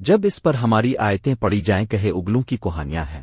جب اس پر ہماری آیتیں پڑی جائیں کہے اگلوں کی کہانیاں ہیں۔